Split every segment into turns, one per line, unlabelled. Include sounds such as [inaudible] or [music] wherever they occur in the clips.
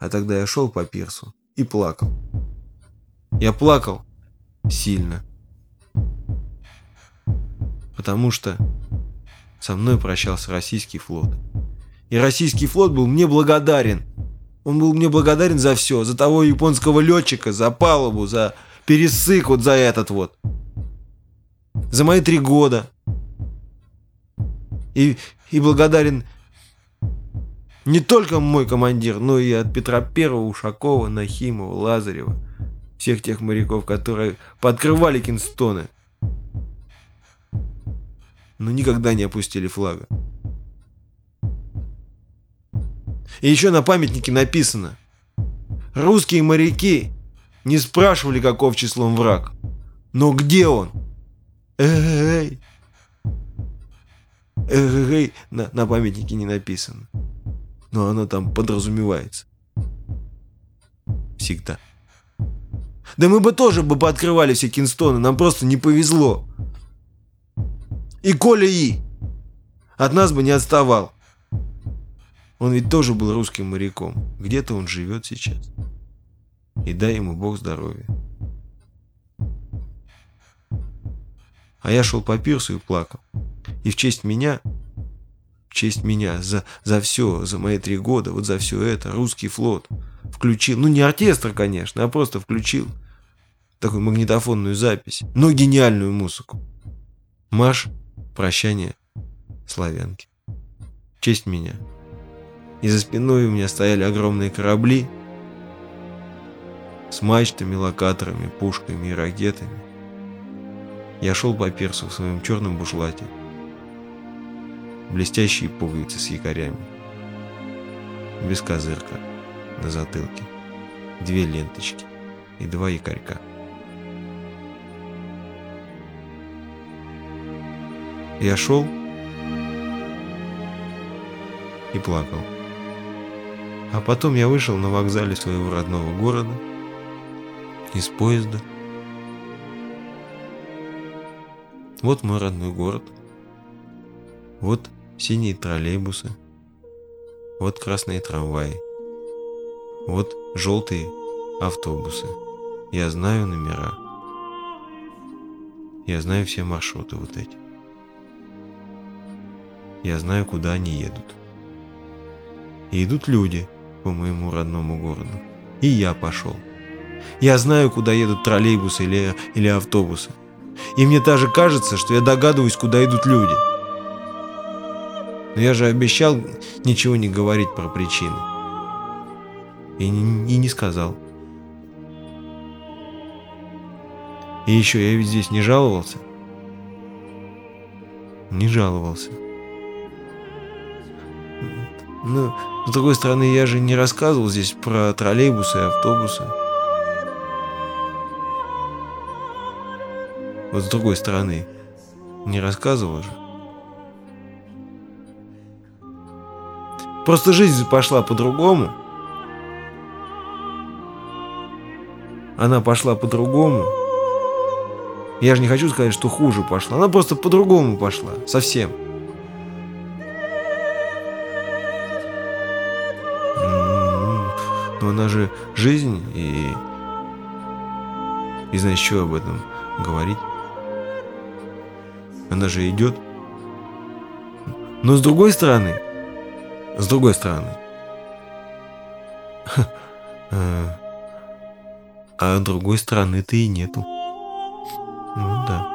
А тогда я шел по пирсу и плакал. Я плакал сильно. Потому что со мной прощался российский флот. И российский флот был мне благодарен. Он был мне благодарен за все. За того японского летчика, за палубу, за пересык, вот за этот вот. За мои три года. И, и благодарен не только мой командир, но и от Петра Первого, Ушакова, Нахимова, Лазарева. Всех тех моряков, которые подкрывали Кинстоны. Но никогда не опустили флага. И еще на памятнике написано. Русские моряки не спрашивали, каков числом враг. Но где он? Эй, эй, на, на памятнике не написано. Но оно там подразумевается. Всегда. Да мы бы тоже бы пооткрывали все кинстоны, нам просто не повезло. И Коля И от нас бы не отставал. Он ведь тоже был русским моряком. Где-то он живет сейчас. И дай ему Бог здоровья. А я шел по пирсу и плакал. И в честь меня, честь меня, за, за все, за мои три года, вот за все это, русский флот включил, ну не оркестр, конечно, а просто включил такую магнитофонную запись, но гениальную музыку. Марш, прощание, славянки. Честь меня. И за спиной у меня стояли огромные корабли с мачтами, локаторами, пушками и ракетами. Я шел по пирсу в своем черном бушлате. Блестящие пуговицы с якорями. Без козырка на затылке. Две ленточки и два якорька. Я шел и плакал. А потом я вышел на вокзале своего родного города из поезда. Вот мой родной город. Вот синие троллейбусы. Вот красные трамваи. Вот желтые автобусы. Я знаю номера. Я знаю все маршруты вот эти. Я знаю, куда они едут. И идут люди – по моему родному городу. И я пошел. Я знаю, куда едут троллейбусы или, или автобусы. И мне даже кажется, что я догадываюсь, куда идут люди. Но я же обещал ничего не говорить про причины. И, и не сказал. И еще я ведь здесь не жаловался. Не жаловался. Ну, с другой стороны, я же не рассказывал здесь про троллейбусы и автобусы. Вот с другой стороны, не рассказывал же. Просто жизнь пошла по-другому. Она пошла по-другому. Я же не хочу сказать, что хуже пошла. Она просто по-другому пошла. Совсем. Но она же жизнь, и... И знаешь, что об этом говорить? Она же идет. Но с другой стороны, с другой стороны, [laughs] а другой стороны-то и нету. Ну да.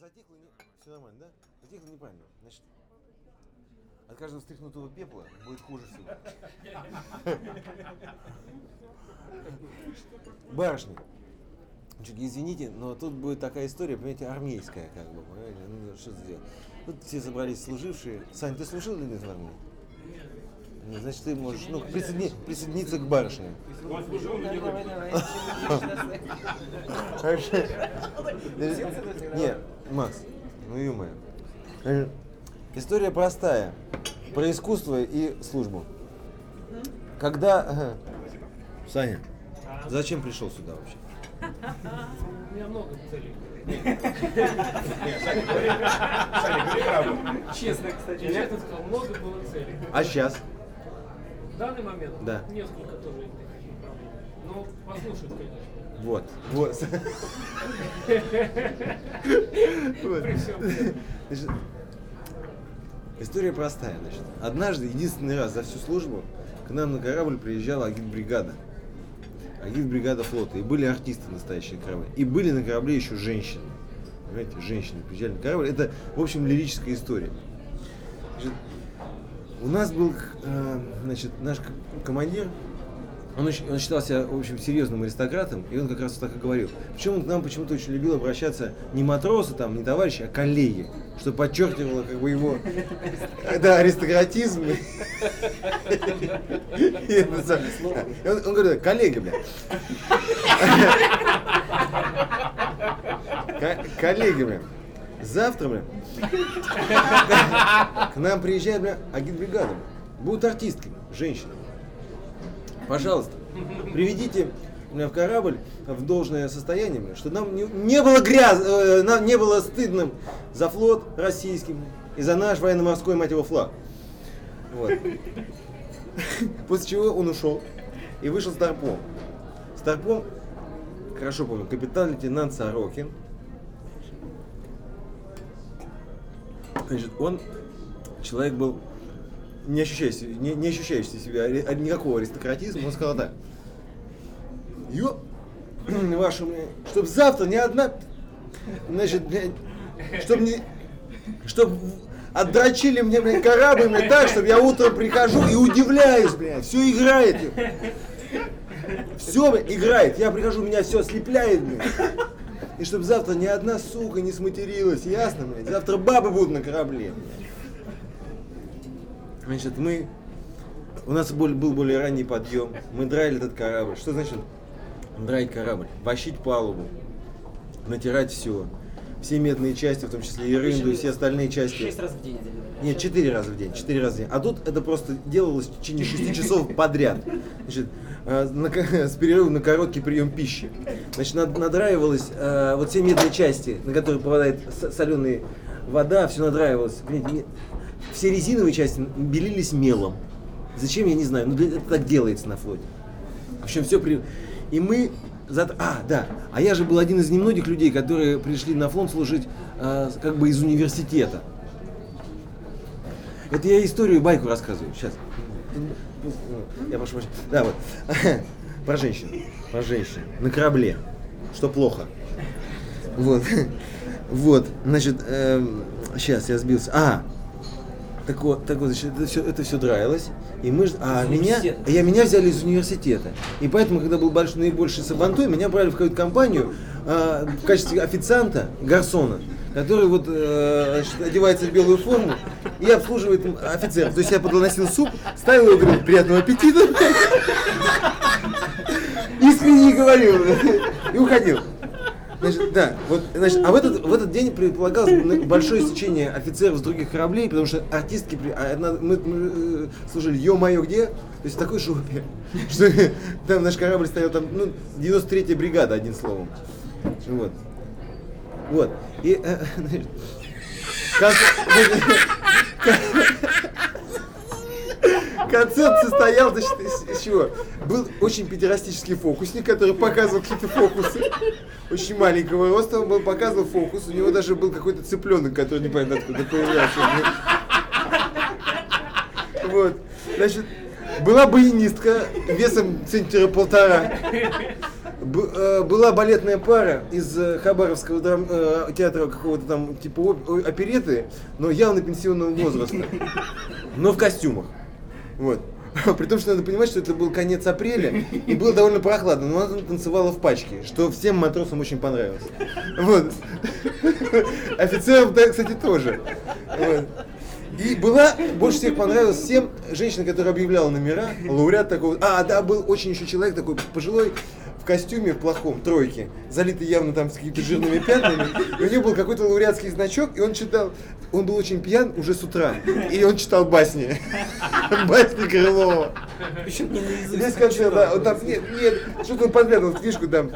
Затихло, не... все нормально, да? Затихло неправильно. Значит, от каждого стряхнутого пепла будет хуже всего. Барышни. Извините, но тут будет такая история, понимаете, армейская, как бы, понимаете, ну что сделать. Тут все собрались служившие. Сань, ты служил или нет в армии? Нет, значит, ты можешь ну, присоедини, присоединиться к барышне. Нет, Макс, ну ё История простая. Про искусство и службу. Когда... Саня, зачем пришел сюда вообще?
У меня много целей. Честно, кстати, честно сказал, много было целей.
А сейчас?
В данный момент
да.
несколько тоже таких направлений. Но послушать, конечно.
Вот, вот. [laughs] Значит, история простая. Значит. Однажды, единственный раз за всю службу, к нам на корабль приезжала агитбригада. Агитбригада флота. И были артисты настоящие корабль. И были на корабле еще женщины. Понимаете, женщины приезжали на корабль. Это, в общем, лирическая история. Значит, у нас был, э, значит, наш командир, он, он считался, в общем, серьезным аристократом, и он как раз так и говорил. Причем он к нам почему-то очень любил обращаться не матросы, там, не товарищи, а коллеги, что подчеркивало как бы его да, аристократизм. [laughs] Он говорит, коллеги, бля. [laughs] Коллеги, бля. Завтра, бля, к нам приезжает, бля, агитбригада. Будут артистками, женщинами. Пожалуйста, приведите меня в корабль в должное состояние, что нам не, не было гряз, э, нам не было стыдным за флот российский и за наш военно-морской, мать его, флаг. Вот. После чего он ушел и вышел с Тарпом. С Тарпом, хорошо помню, капитан-лейтенант Сорокин. Значит, он, человек был не ощущающий, не, не ощущающий себя никакого аристократизма, он сказал так. Ё, вашу, чтобы завтра ни одна, значит, чтобы не, чтобы отдрочили мне, блядь, корабль, так, чтобы я утром прихожу и удивляюсь, блядь, все играет. Все играет, я прихожу, меня все ослепляет, блядь. И чтобы завтра ни одна сука не сматерилась, ясно, блядь? Завтра бабы будут на корабле, блядь. Значит, мы... У нас был, более ранний подъем. Мы драли этот корабль. Что значит драть корабль? Вощить палубу. Натирать все. Все медные части, в том числе и рынду, и все остальные части.
Шесть раз в день
Нет, четыре раза в день. Четыре раза в день. А тут это просто делалось в течение шести часов подряд. Значит, э, на, [laughs] с перерывом на короткий прием пищи. Значит, над, надраивалось э, вот все медные части, на которые попадает соленая вода, все надраивалось. Все резиновые части белились мелом. Зачем, я не знаю, но это так делается на флоте. В общем, все при... И мы... А, да. А я же был один из немногих людей, которые пришли на флот служить э, как бы из университета. Это я историю, байку рассказываю. Сейчас. Я прошу прощения. Да, вот. [laughs] Про женщин. Про женщин. На корабле. Что плохо. Вот. Вот. Значит, эм, сейчас я сбился. А, так вот, так вот, значит, это все, это все драилось. И мы, а меня, я меня взяли из университета. И поэтому, когда был большой, наибольший сабантуй, меня брали в какую-то компанию а, в качестве официанта, гарсона, который вот э, одевается в белую форму и обслуживает офицера. То есть я подносил суп, ставил его, говорил, приятного аппетита. [laughs] Искренне говорил. И уходил. Значит, да, вот, значит, а в этот, в этот день предполагалось большое стечение офицеров с других кораблей, потому что артистки, а мы, мы э, служили «Ё-моё, где?» То есть в такой жопе, [laughs] что там наш корабль стоял, там, ну, 93-я бригада, одним словом. Вот. Вот. И, э, [laughs] значит, [laughs] Концерт состоял, значит, из, из чего? Был очень педерастический фокусник, который показывал какие-то фокусы. Очень маленького роста он был, показывал фокус. У него даже был какой-то цыпленок, который не понятно откуда появлялся. Вот. Значит, была баянистка весом центнера полтора. Б- э, была балетная пара из э, Хабаровского драм- э, театра какого-то там типа оп- опереты, но явно пенсионного возраста, но в костюмах. Вот. [laughs] При том, что надо понимать, что это был конец апреля, и было довольно прохладно, но она танцевала в пачке, что всем матросам очень понравилось. Вот. [laughs] Офицерам, да, кстати, тоже. Вот. И была, больше всех понравилась всем женщина, которая объявляла номера, лауреат такой. А, да, был очень еще человек такой пожилой, в костюме в плохом, тройке, залитый явно там с какими-то жирными пятнами. И у него был какой-то лауреатский значок, и он читал, он был очень пьян уже с утра, и он читал басни. [laughs] Басни Крылова.
Причем не наизусть.
Весь концерт, да, он там, нет, нет, что-то он подглядывал в книжку там.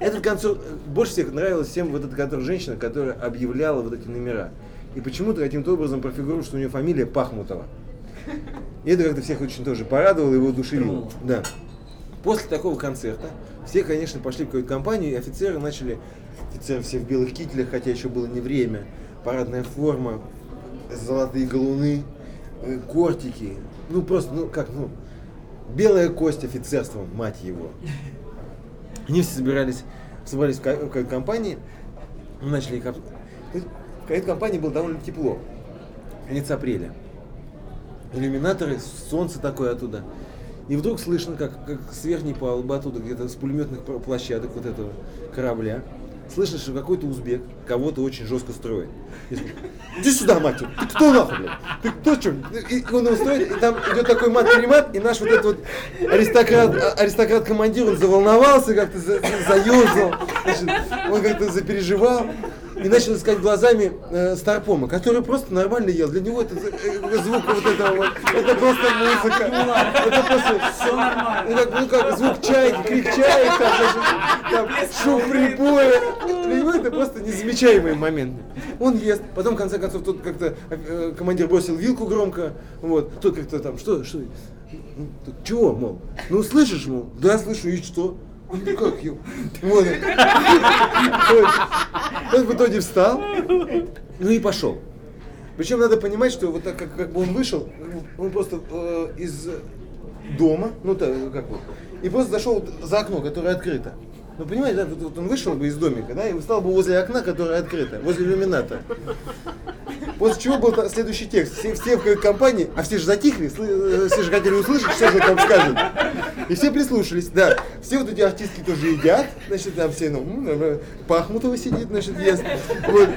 Этот концерт, больше всех нравилась всем вот эта которая женщина, которая объявляла вот эти номера. И почему-то каким-то образом профигурировал, что у нее фамилия Пахмутова. И это как-то всех очень тоже порадовало и воодушевило. Да. После такого концерта все, конечно, пошли в какую-то компанию, и офицеры начали, офицеры все в белых кителях, хотя еще было не время, парадная форма, золотые галуны, э, кортики, ну просто, ну как, ну, белая кость офицерства, мать его. Они все собирались, собрались в ка- в кают-компании, мы начали их В кают-компании было довольно тепло, конец апреля. Иллюминаторы, солнце такое оттуда. И вдруг слышно, как, как с верхней палубы оттуда, где-то с пулеметных площадок вот этого корабля, слышно, что какой-то узбек кого-то очень жестко строит. И Иди сюда, мать! Ты кто нахуй, блядь? Ты кто, что? И он его строит, и там идет такой мат-примат, и наш вот этот вот аристократ, а- аристократ-командир, он заволновался, как-то за- заерзал, значит, он как-то запереживал. И начал искать глазами э, Старпома, который просто нормально ел. Для него это э, звук вот этого вот, это просто музыка. Это просто
Все нормально.
ну как, ну как звук чайки, крик чаек, там, там шум прибоя. Для него это просто незамечаемые моменты. Он ест, потом в конце концов тут как-то э, командир бросил вилку громко, вот, тут как-то там, что, что, ну, тут чего, мол, ну слышишь, мол, да, слышу, и что? Как ел? Вот. Он в итоге встал, ну и пошел. Причем надо понимать, что вот так как, как бы он вышел, он просто э, из дома, ну так как бы, и просто зашел за окно, которое открыто. Ну понимаете, да, вот, вот он вышел бы из домика, да, и встал бы возле окна, которое открыто, возле иллюмината. После чего был следующий текст. Все, все в компании, а все же затихли, э, все же хотели услышать, что же там скажет. И все прислушались, да. Все вот эти артистки тоже едят, значит, там все, ну, м, э, Пахмутова сидит, значит, ест. Вот.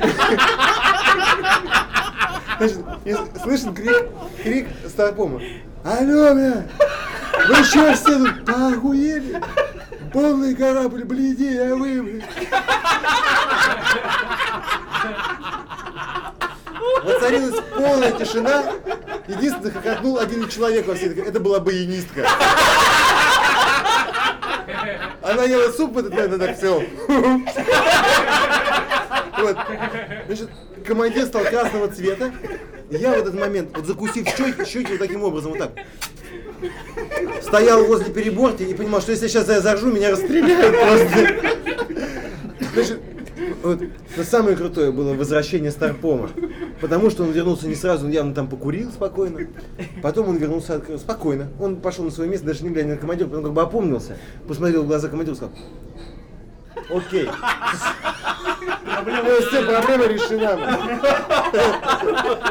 Значит, и слышен крик, крик Старпома. Алло, бля, вы что все тут поохуели? Полный корабль, бледи, а вы, бля. Воцарилась полная тишина. Единственное, хохотнул один человек во всей Это была баянистка. Она ела суп этот она так все. Вот. Значит, командир стал красного цвета. Я в этот момент, вот закусив щеки, щеки вот таким образом, вот так, стоял возле переборки и понимал, что если сейчас я заржу, меня расстреляют просто. Вот, самое крутое было возвращение Старпома. Потому что он вернулся не сразу, он явно там покурил спокойно. Потом он вернулся открыл, спокойно. Он пошел на свое место, даже не глядя на командира, потом как бы опомнился, посмотрел в глаза командиру и сказал, окей. Проблема, все, проблема решена.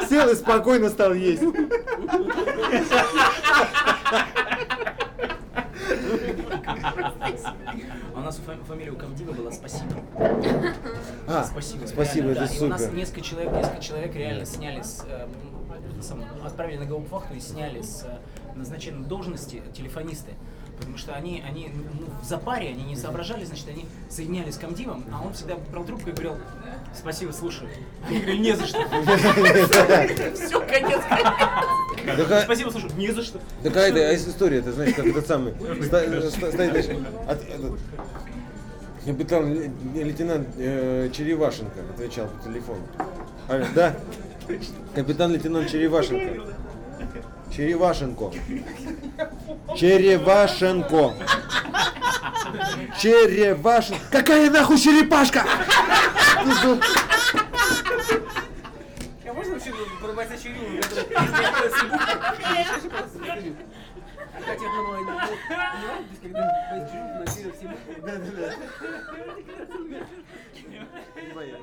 Сел и спокойно стал есть.
А у нас фа- фамилия у комдива была Спасибо.
А,
Спасибо.
спасибо,
реально,
это
да. И у нас
супер.
несколько человек, несколько человек реально сняли с, э, отправили на гауптвахту и сняли с э, назначенной должности телефонисты. Потому что они, они ну, в запаре, они не соображали, значит, они соединялись с комдивом, а он всегда брал трубку и говорил, спасибо, слушаю. Они говорили, не за что. Все, конец, Спасибо, слушаю, не за что.
Такая это, а есть история, ты знаешь, как этот самый, [laughs] капитан ле- лейтенант э, Черевашенко отвечал по телефону. Алло, да, капитан лейтенант Черевашенко. Черевашенко. Черевашенко. Черевашенко. Какая нахуй черепашка? değil mi? Bayılır.